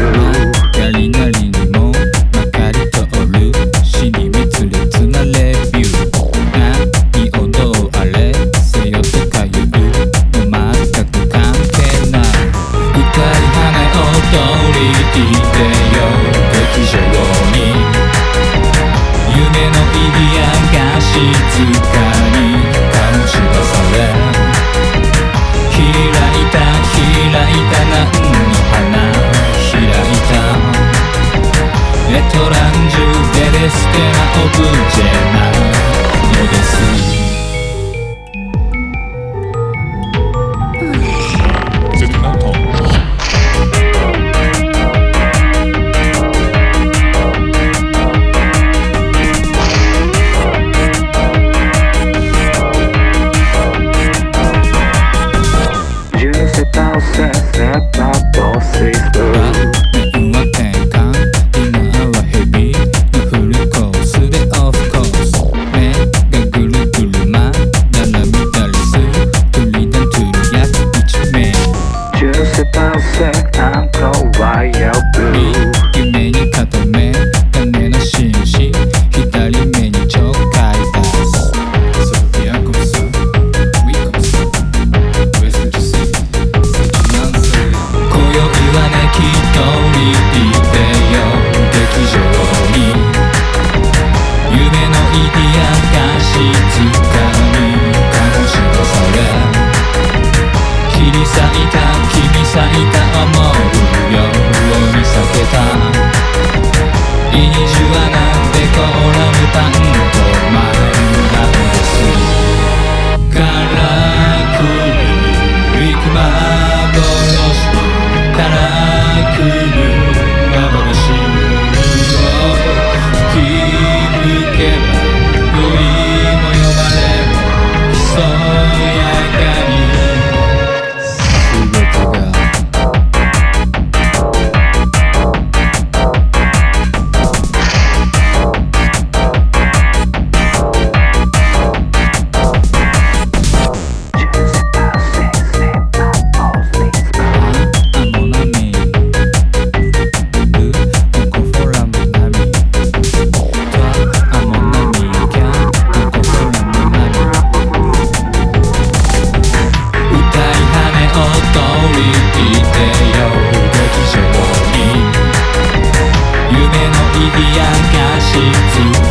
Room. 運 It's about sex, I'm so why blue? 乾いた想い g g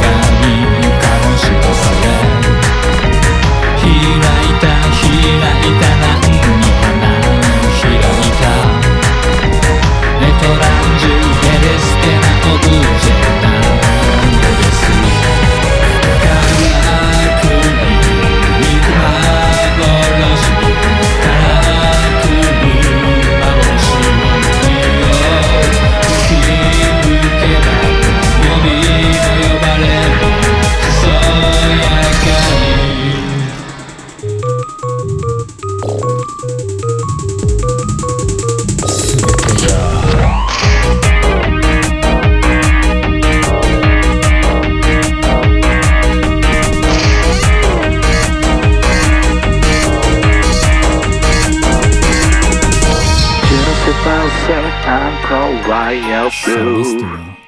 still.